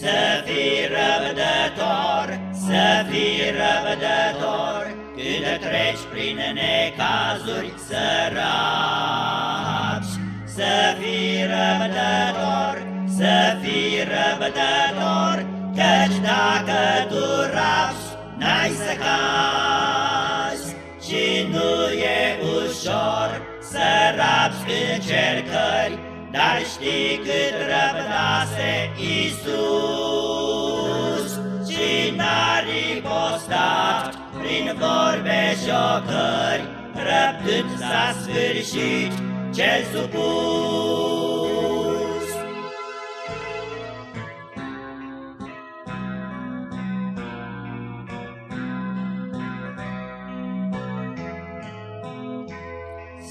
fii răbdător, să fii răbdător, Când treci prin necazuri săraci. Să fii răbdător, să fii răbdător, Căci dacă tu raps, n-ai să cazi. Și nu e ușor să raps încercări, Dar știi cât răbdase Iisus. Și n-a ripostat prin vorbe șocări, Răbdând s-a sfârșit cel supus.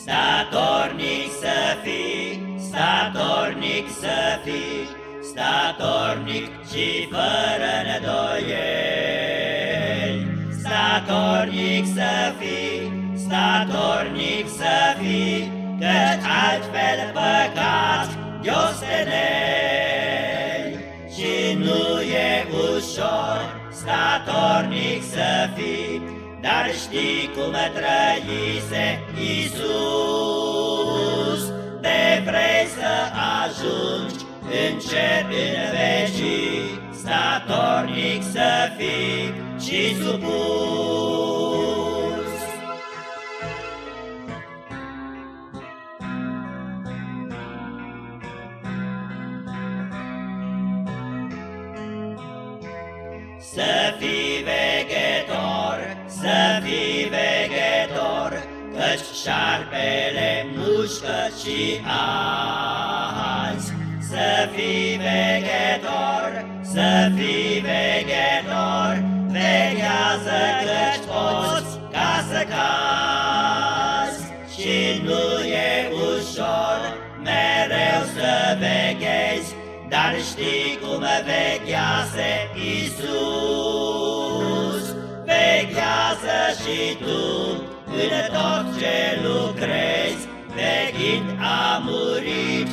Statornic să fii, statornic să fii, Statornic și fără nedoieli. Statornic să fii, statornic să fii, Căci altfel păcat iosteneli. Și nu e ușor statornic să fii, dar știi cum trăise Iisus, ajungi în cer în vecii, Statornic să fii și supus. Să fii veghetor, să fii veghetor, Căci șarpele mușcă și azi. Să fii veghetor, să fii veghetor, Veghează căci poți ca să cazi. Și nu e ușor mereu să veghezi, Dar știi cum veghease Iisus. Veghează și tu în tot ce lucrezi, Veghind a murit.